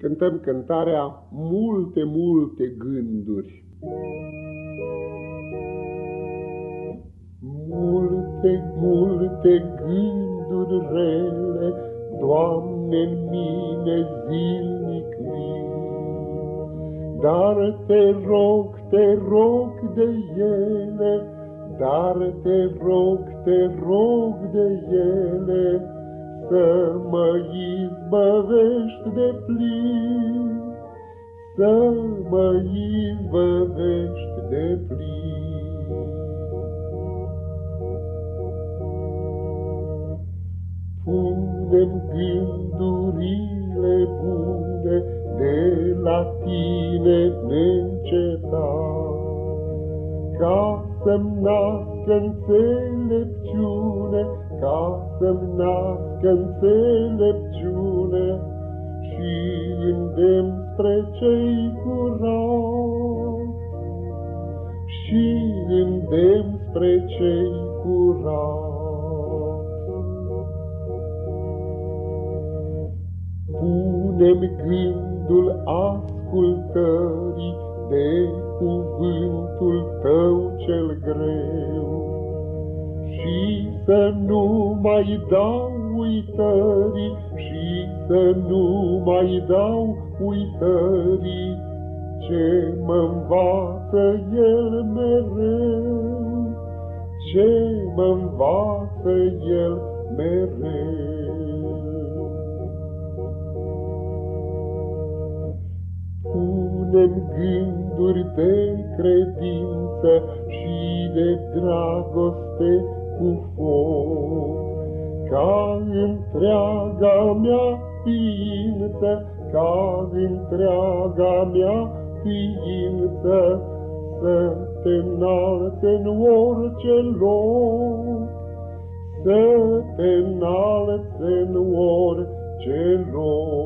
cântăm cântarea Multe, multe gânduri. Multe, multe gânduri rele, Doamne, în mine zilnic vin. Dar te rog, te rog de ele, Dar te rog, te rog de ele, să mă izbăvești de plin, Să mă izbăvești de plin. Punem gândurile bune de la tine neîncetat, Ca să-mi nască înțelepciune, ca să-mi nască înțelepciune și îndemn spre cei curați. Și îndemn spre cei curați. Punem gândul ascultării de cuvântul tău cel greu, și să nu mai dau uitării, și să nu mai dau uitării, ce mă învață El mereu, ce mă învață El mereu. Punem gânduri de credință și de dragoste cu foc, ca întreaga mea ființă, ca întreaga mea ființă, să te înalte în orice loc, să te înalte în orice loc.